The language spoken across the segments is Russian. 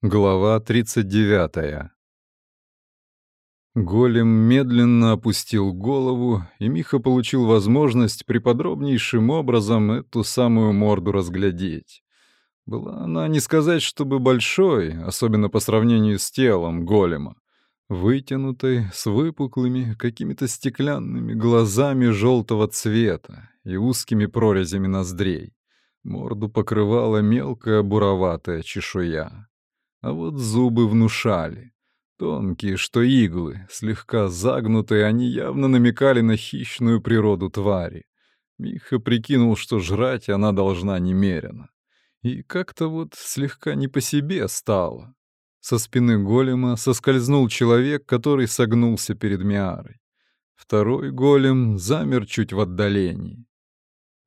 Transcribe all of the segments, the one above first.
Глава 39. Голем медленно опустил голову, и Миха получил возможность приподробнейшим образом эту самую морду разглядеть. Была она не сказать, чтобы большой, особенно по сравнению с телом голема, вытянутой, с выпуклыми, какими-то стеклянными глазами желтого цвета и узкими прорезями ноздрей. Морду покрывала мелкая буроватая чешуя. А вот зубы внушали. Тонкие, что иглы, слегка загнутые, они явно намекали на хищную природу твари. Миха прикинул, что жрать она должна немерено. И как-то вот слегка не по себе стало. Со спины голема соскользнул человек, который согнулся перед Миарой. Второй голем замер чуть в отдалении.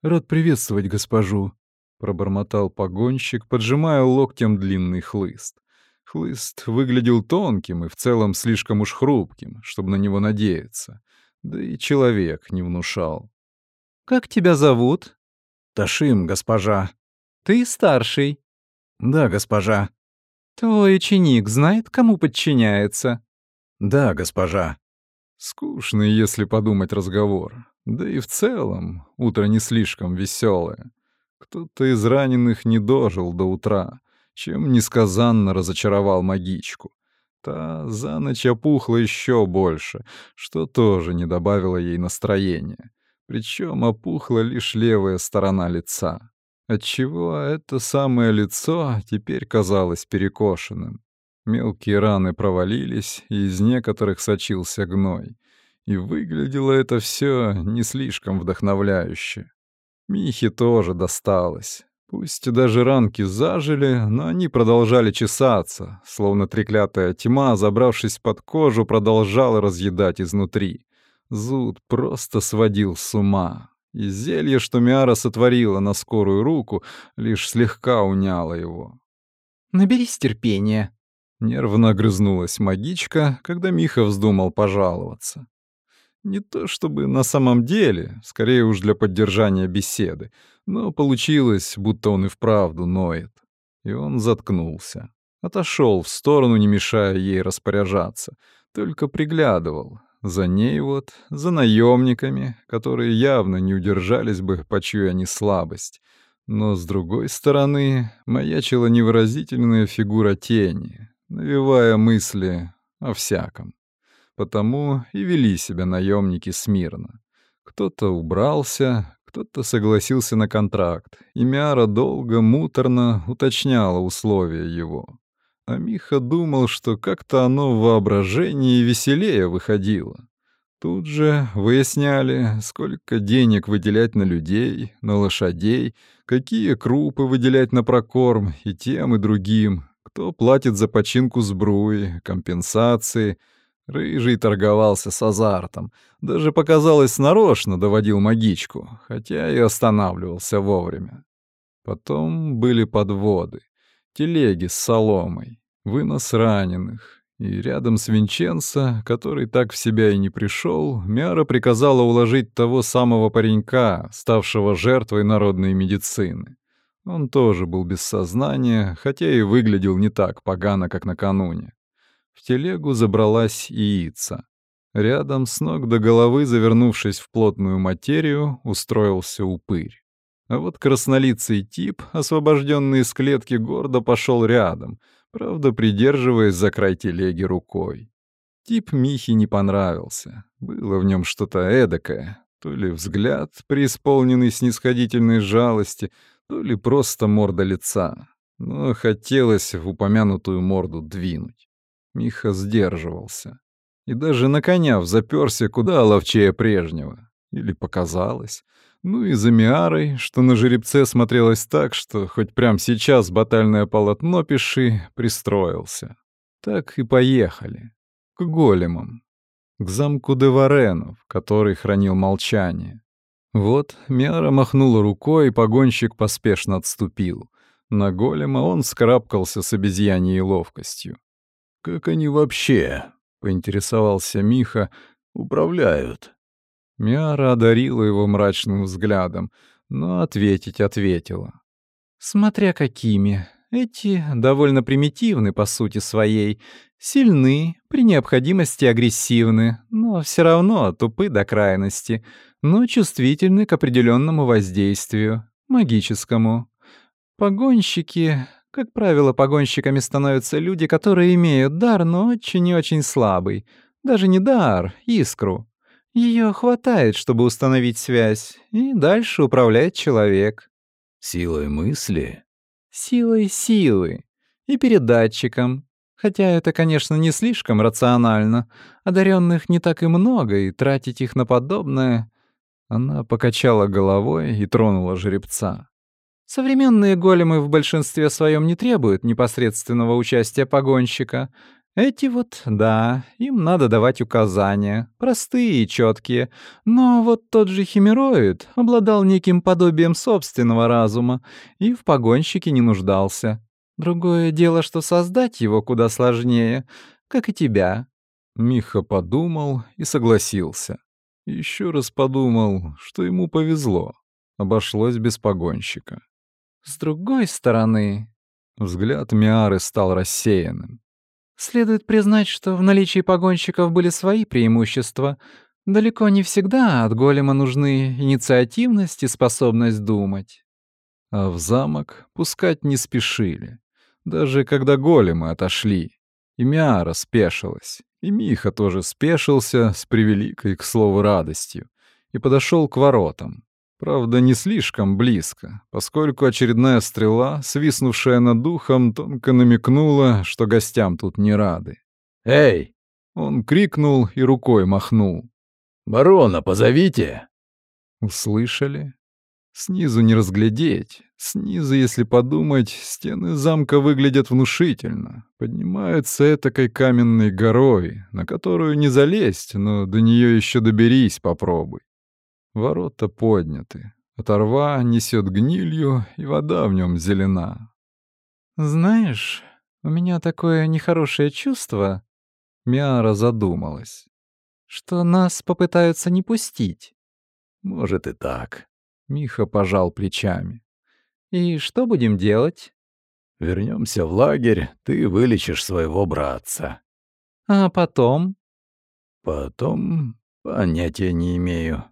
«Рад приветствовать госпожу», — пробормотал погонщик, поджимая локтем длинный хлыст. Хлыст выглядел тонким и в целом слишком уж хрупким, чтобы на него надеяться. Да и человек не внушал. «Как тебя зовут?» «Ташим, госпожа». «Ты старший?» «Да, госпожа». «Твой ученик знает, кому подчиняется?» «Да, госпожа». Скучный, если подумать, разговор. Да и в целом утро не слишком веселое. Кто-то из раненых не дожил до утра чем несказанно разочаровал магичку. Та за ночь опухла еще больше, что тоже не добавило ей настроения. Причем опухла лишь левая сторона лица, отчего это самое лицо теперь казалось перекошенным. Мелкие раны провалились, и из некоторых сочился гной. И выглядело это все не слишком вдохновляюще. Михе тоже досталось. Пусть даже ранки зажили, но они продолжали чесаться, словно треклятая тьма, забравшись под кожу, продолжала разъедать изнутри. Зуд просто сводил с ума. И зелье, что Миара сотворила на скорую руку, лишь слегка уняло его. «Наберись терпения», — нервно огрызнулась магичка, когда Миха вздумал пожаловаться. Не то чтобы на самом деле, скорее уж для поддержания беседы, но получилось, будто он и вправду ноет. И он заткнулся. Отошел в сторону, не мешая ей распоряжаться, только приглядывал. За ней вот, за наемниками, которые явно не удержались бы, почуя они слабость. Но, с другой стороны, маячила невыразительная фигура тени, навевая мысли о всяком потому и вели себя наемники смирно. Кто-то убрался, кто-то согласился на контракт, и Миара долго, муторно уточняла условия его. А Миха думал, что как-то оно в воображении веселее выходило. Тут же выясняли, сколько денег выделять на людей, на лошадей, какие крупы выделять на прокорм и тем, и другим, кто платит за починку сбруи, компенсации — Рыжий торговался с азартом. Даже, показалось, нарочно доводил магичку, хотя и останавливался вовремя. Потом были подводы, телеги с соломой, вынос раненых. И рядом с Винченцо, который так в себя и не пришел, Мяра приказала уложить того самого паренька, ставшего жертвой народной медицины. Он тоже был без сознания, хотя и выглядел не так погано, как накануне. В телегу забралась яица. Рядом, с ног до головы, завернувшись в плотную материю, устроился упырь. А вот краснолицый тип, освобожденный из клетки, гордо пошел рядом, правда, придерживаясь за край телеги рукой. Тип Михи не понравился. Было в нем что-то эдакое. То ли взгляд, преисполненный снисходительной жалости, то ли просто морда лица. Но хотелось в упомянутую морду двинуть. Миха сдерживался. И даже на коня взаперся куда ловчее прежнего. Или показалось. Ну и за Миарой, что на жеребце смотрелось так, что хоть прямо сейчас батальное полотно пиши, пристроился. Так и поехали. К големам. К замку Деваренов, который хранил молчание. Вот Миара махнула рукой, и погонщик поспешно отступил. На голема он скрабкался с обезьяньей ловкостью. «Как они вообще?» — поинтересовался Миха. «Управляют». Миара одарила его мрачным взглядом, но ответить ответила. «Смотря какими. Эти довольно примитивны по сути своей, сильны, при необходимости агрессивны, но все равно тупы до крайности, но чувствительны к определенному воздействию, магическому. Погонщики, как правило, погонщиками становятся люди, которые имеют дар, но очень и очень слабый. Даже не дар, искру. Ее хватает, чтобы установить связь, и дальше управляет человек. Силой мысли? Силой силы. И передатчиком. Хотя это, конечно, не слишком рационально. Одаренных не так и много, и тратить их на подобное... Она покачала головой и тронула жеребца. Современные големы в большинстве своем не требуют непосредственного участия погонщика. Эти вот, да, им надо давать указания, простые и четкие. Но вот тот же химероид обладал неким подобием собственного разума и в погонщике не нуждался. Другое дело, что создать его куда сложнее, как и тебя. Миха подумал и согласился. Еще раз подумал, что ему повезло. Обошлось без погонщика. С другой стороны... Взгляд Миары стал рассеянным. Следует признать, что в наличии погонщиков были свои преимущества. Далеко не всегда от голема нужны инициативность и способность думать. А в замок пускать не спешили. Даже когда големы отошли. И Миара спешилась. И Миха тоже спешился с превеликой, к слову, радостью. И подошел к воротам. Правда, не слишком близко, поскольку очередная стрела, свистнувшая над духом, тонко намекнула, что гостям тут не рады. «Эй!» Он крикнул и рукой махнул. «Барона позовите!» Услышали? Снизу не разглядеть. Снизу, если подумать, стены замка выглядят внушительно. Поднимаются этакой каменной горой, на которую не залезть, но до нее еще доберись попробуй. Ворота подняты. Оторва несет гнилью, и вода в нем зелена. «Знаешь, у меня такое нехорошее чувство...» Миара задумалась. «Что нас попытаются не пустить». «Может и так». Миха пожал плечами. «И что будем делать?» Вернемся в лагерь, ты вылечишь своего братца». «А потом?» «Потом... понятия не имею.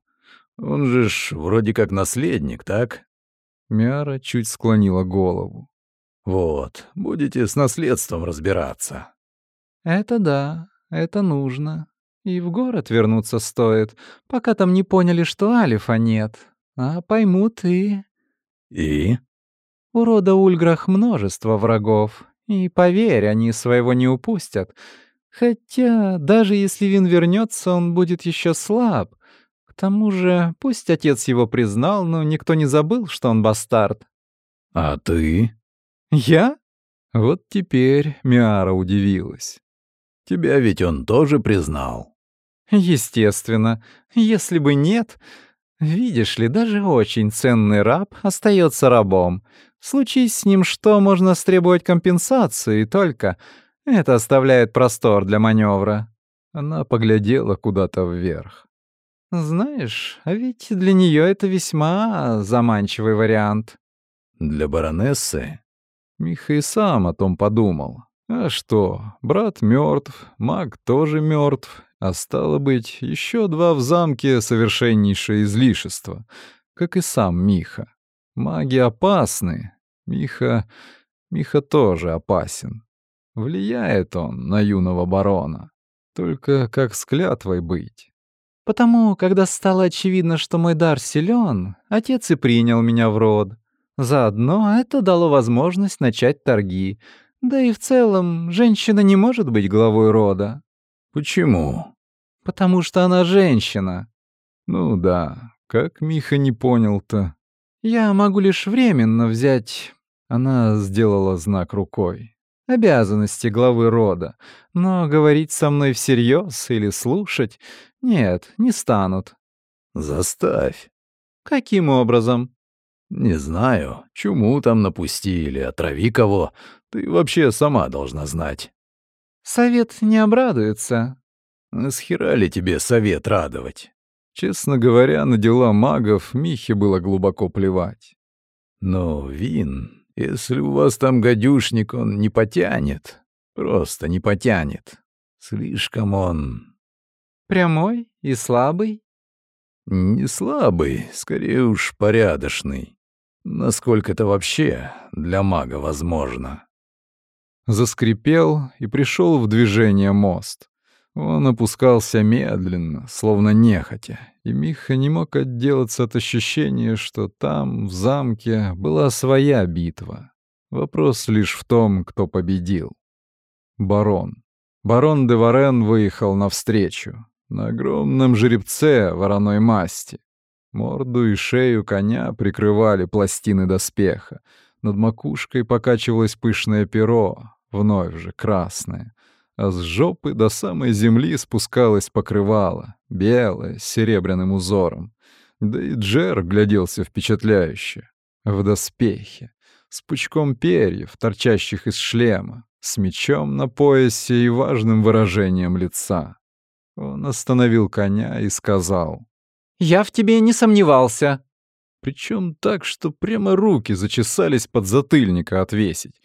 Он же ж вроде как наследник, так? Мяра чуть склонила голову. Вот, будете с наследством разбираться. Это да, это нужно. И в город вернуться стоит, пока там не поняли, что Алифа нет. А поймут и... И? У рода Ульграх множество врагов. И поверь, они своего не упустят. Хотя, даже если Вин вернется, он будет еще слаб тому же, пусть отец его признал, но никто не забыл, что он бастард. А ты? Я? Вот теперь Миара удивилась. Тебя ведь он тоже признал. Естественно. Если бы нет... Видишь ли, даже очень ценный раб остается рабом. Случись с ним что, можно стребовать компенсацию, и только это оставляет простор для маневра. Она поглядела куда-то вверх. Знаешь, а ведь для нее это весьма заманчивый вариант. Для баронессы? Миха и сам о том подумал. А что, брат мертв, маг тоже мертв, а стало быть, еще два в замке совершеннейшее излишество, как и сам Миха. Маги опасны. Миха... Миха тоже опасен. Влияет он на юного барона. Только как с клятвой быть? Потому, когда стало очевидно, что мой дар силен, отец и принял меня в род. Заодно это дало возможность начать торги. Да и в целом, женщина не может быть главой рода. Почему? Потому что она женщина. Ну да, как Миха не понял-то. Я могу лишь временно взять... Она сделала знак рукой обязанности главы рода, но говорить со мной всерьез или слушать нет, не станут. Заставь. Каким образом? Не знаю, чуму там напустили, отрави кого. Ты вообще сама должна знать. Совет не обрадуется. С хера ли тебе совет радовать? Честно говоря, на дела магов Михе было глубоко плевать. Но Вин Если у вас там гадюшник, он не потянет. Просто не потянет. Слишком он... Прямой и слабый? Не слабый, скорее уж порядочный. Насколько это вообще для мага возможно? Заскрипел и пришел в движение мост. Он опускался медленно, словно нехотя, и Миха не мог отделаться от ощущения, что там, в замке, была своя битва. Вопрос лишь в том, кто победил. Барон. Барон де Варен выехал навстречу. На огромном жеребце вороной масти. Морду и шею коня прикрывали пластины доспеха. Над макушкой покачивалось пышное перо, вновь же красное. А с жопы до самой земли спускалось покрывало, белое, с серебряным узором. Да и Джер гляделся впечатляюще. В доспехе, с пучком перьев, торчащих из шлема, с мечом на поясе и важным выражением лица. Он остановил коня и сказал. «Я в тебе не сомневался». Причем так, что прямо руки зачесались под затыльника отвесить.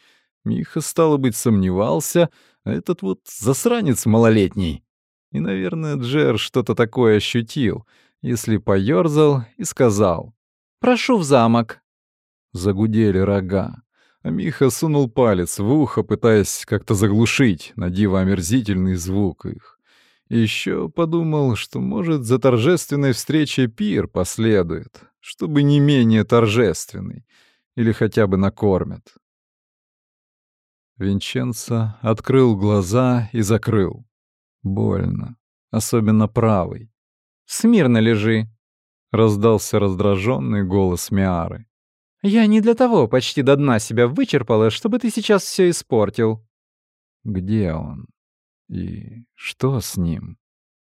Миха, стало быть, сомневался, а этот вот засранец малолетний. И, наверное, Джер что-то такое ощутил, если поёрзал и сказал. «Прошу в замок». Загудели рога. А Миха сунул палец в ухо, пытаясь как-то заглушить на диво омерзительный звук их. Еще подумал, что, может, за торжественной встречей пир последует, чтобы не менее торжественный, или хотя бы накормят. Винченцо открыл глаза и закрыл. Больно, особенно правый. «Смирно лежи», — раздался раздраженный голос Миары. Я не для того почти до дна себя вычерпала, чтобы ты сейчас все испортил. Где он? И что с ним?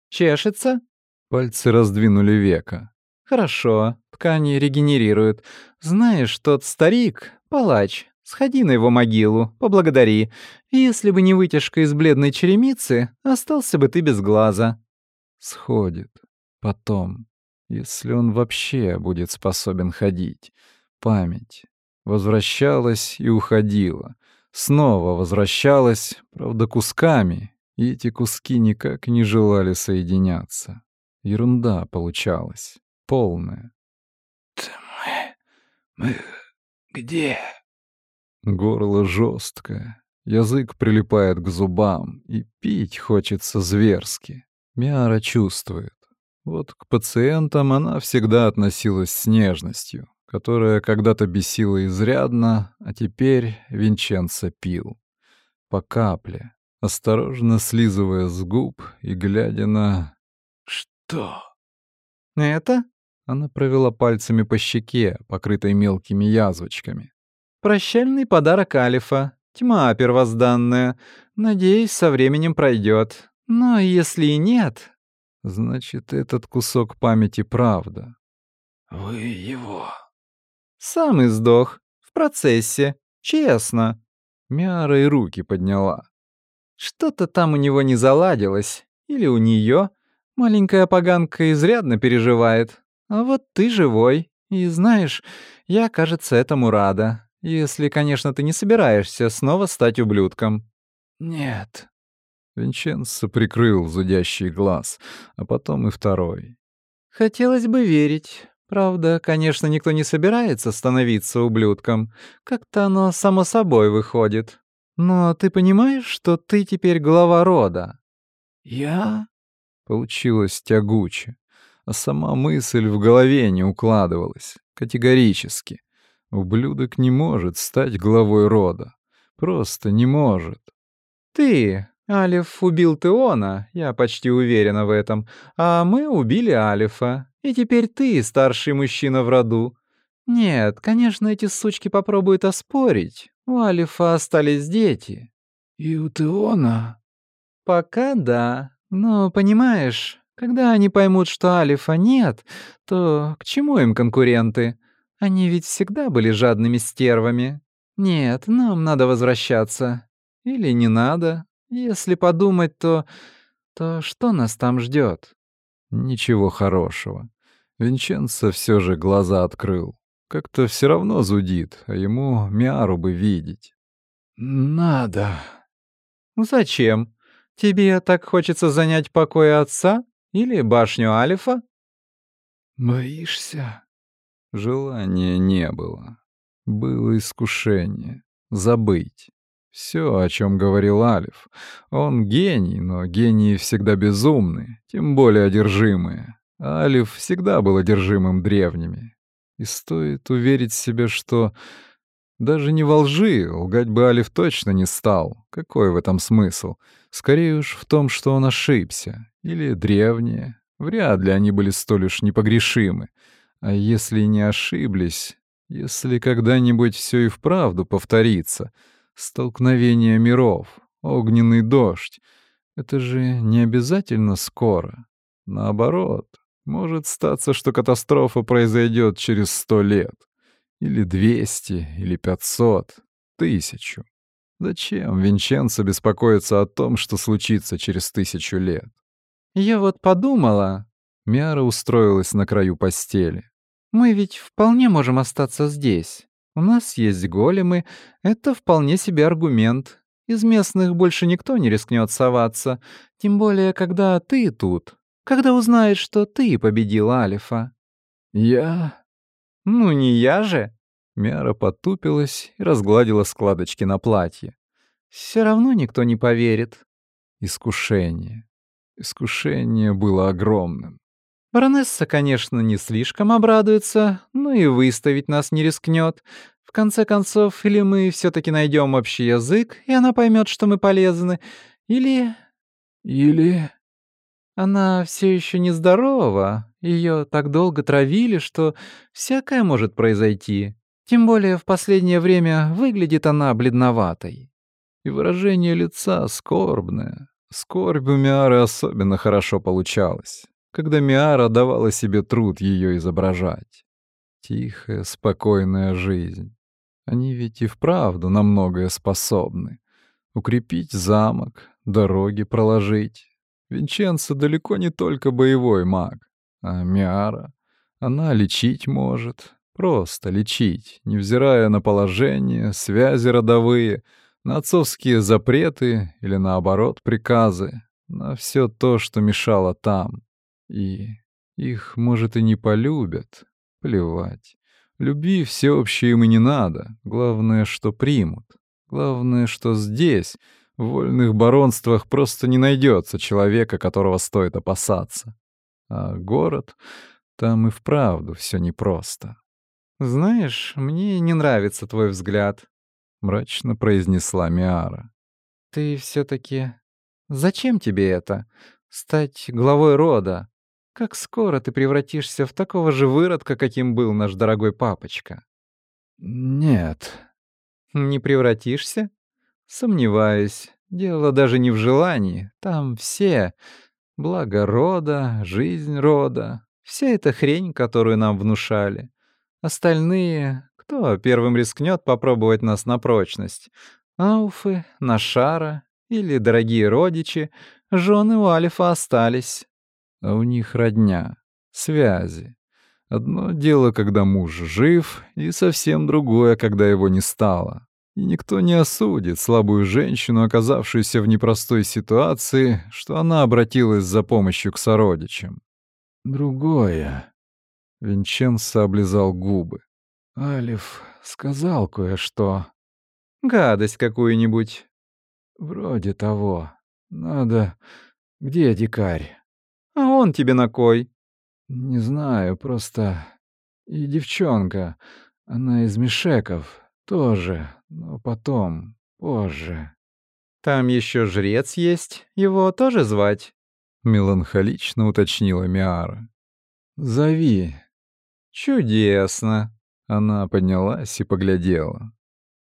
Чешется? Пальцы раздвинули века. Хорошо, ткани регенерируют. Знаешь, тот старик, палач, сходи на его могилу, поблагодари. Если бы не вытяжка из бледной черемицы, остался бы ты без глаза. Сходит. Потом, если он вообще будет способен ходить память. Возвращалась и уходила. Снова возвращалась, правда, кусками, и эти куски никак не желали соединяться. Ерунда получалась, полная. «Мы... мы... где?» Горло жесткое, язык прилипает к зубам, и пить хочется зверски. Миара чувствует. Вот к пациентам она всегда относилась с нежностью, которая когда-то бесила изрядно, а теперь Винченцо пил. По капле, осторожно слизывая с губ и глядя на... «Что?» «Это?» — она провела пальцами по щеке, покрытой мелкими язвочками. «Прощальный подарок Алифа. Тьма первозданная. Надеюсь, со временем пройдет. Но если и нет...» «Значит, этот кусок памяти правда». «Вы его...» Сам и сдох. В процессе. Честно. Мяра и руки подняла. Что-то там у него не заладилось. Или у нее. Маленькая поганка изрядно переживает. А вот ты живой. И знаешь, я, кажется, этому рада. Если, конечно, ты не собираешься снова стать ублюдком. Нет. Винченцо прикрыл зудящий глаз, а потом и второй. Хотелось бы верить. Правда, конечно, никто не собирается становиться ублюдком. Как-то оно само собой выходит. Но ты понимаешь, что ты теперь глава рода? Я? Получилось тягуче. А сама мысль в голове не укладывалась. Категорически. Ублюдок не может стать главой рода. Просто не может. Ты, Алиф, убил Теона, я почти уверена в этом, а мы убили Алифа. И теперь ты старший мужчина в роду. Нет, конечно, эти сучки попробуют оспорить. У Алифа остались дети. И у Теона? Пока да. Но, понимаешь, когда они поймут, что Алифа нет, то к чему им конкуренты? Они ведь всегда были жадными стервами. Нет, нам надо возвращаться. Или не надо. Если подумать, то... То что нас там ждет? Ничего хорошего. Винченцо все же глаза открыл. Как-то все равно зудит, а ему Миару бы видеть. «Надо». «Зачем? Тебе так хочется занять покой отца или башню Алифа?» «Боишься?» Желания не было. Было искушение. Забыть. Все, о чем говорил Алиф. Он гений, но гении всегда безумны, тем более одержимые. Алиф всегда был одержимым древними. И стоит уверить себе, что даже не во лжи, лгать бы Алиф точно не стал. Какой в этом смысл? Скорее уж в том, что он ошибся. Или древние. Вряд ли они были столь уж непогрешимы. А если не ошиблись, если когда-нибудь все и вправду повторится, столкновение миров, огненный дождь, это же не обязательно скоро. Наоборот, может статься, что катастрофа произойдет через сто лет. Или двести, или пятьсот, тысячу. Зачем Винченцо беспокоиться о том, что случится через тысячу лет? «Я вот подумала...» Мяра устроилась на краю постели. «Мы ведь вполне можем остаться здесь. У нас есть големы. Это вполне себе аргумент. Из местных больше никто не рискнет соваться. Тем более, когда ты тут. Когда узнаешь, что ты победил Алифа». «Я...» «Ну, не я же!» Мяра потупилась и разгладила складочки на платье. Все равно никто не поверит». Искушение. Искушение было огромным. Баронесса, конечно, не слишком обрадуется, но и выставить нас не рискнет. В конце концов, или мы все таки найдем общий язык, и она поймет, что мы полезны, или... Или... Она все еще нездорова. Ее так долго травили, что всякое может произойти. Тем более в последнее время выглядит она бледноватой. И выражение лица скорбное. Скорбь у Миары особенно хорошо получалась, когда Миара давала себе труд ее изображать. Тихая, спокойная жизнь. Они ведь и вправду на многое способны. Укрепить замок, дороги проложить, Винченцо далеко не только боевой маг, а Миара. Она лечить может, просто лечить, невзирая на положение, связи родовые, на отцовские запреты или, наоборот, приказы, на все то, что мешало там. И их, может, и не полюбят. Плевать. Любви всеобщей им и не надо. Главное, что примут. Главное, что здесь, в вольных баронствах просто не найдется человека, которого стоит опасаться. А город, там и вправду все непросто. «Знаешь, мне не нравится твой взгляд», — мрачно произнесла Миара. «Ты все таки Зачем тебе это? Стать главой рода? Как скоро ты превратишься в такого же выродка, каким был наш дорогой папочка?» «Нет». «Не превратишься?» Сомневаюсь. Дело даже не в желании. Там все. Благо рода, жизнь рода. Вся эта хрень, которую нам внушали. Остальные... Кто первым рискнет попробовать нас на прочность? Ауфы, Нашара или дорогие родичи, жены у Алифа остались. А у них родня, связи. Одно дело, когда муж жив, и совсем другое, когда его не стало. И никто не осудит слабую женщину, оказавшуюся в непростой ситуации, что она обратилась за помощью к сородичам. Другое. Винченцо облизал губы. Алиф сказал кое-что. Гадость какую-нибудь. Вроде того. Надо... Где дикарь? А он тебе на кой? Не знаю, просто... И девчонка. Она из Мишеков. Тоже. Но потом, позже. Там еще жрец есть, его тоже звать? Меланхолично уточнила Миара. Зови. Чудесно. Она поднялась и поглядела.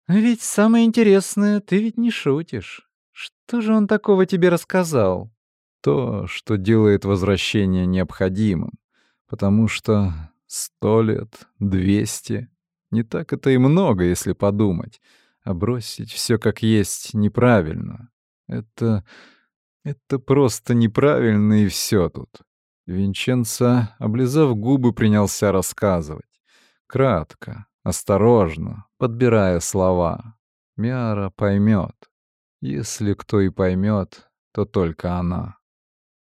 Ведь самое интересное, ты ведь не шутишь. Что же он такого тебе рассказал? То, что делает возвращение необходимым. Потому что сто лет, двести не так это и много, если подумать. А бросить все как есть неправильно. Это... это просто неправильно и все тут. Винченцо, облизав губы, принялся рассказывать. кратко, осторожно, подбирая слова. Миара поймет. Если кто и поймет, то только она.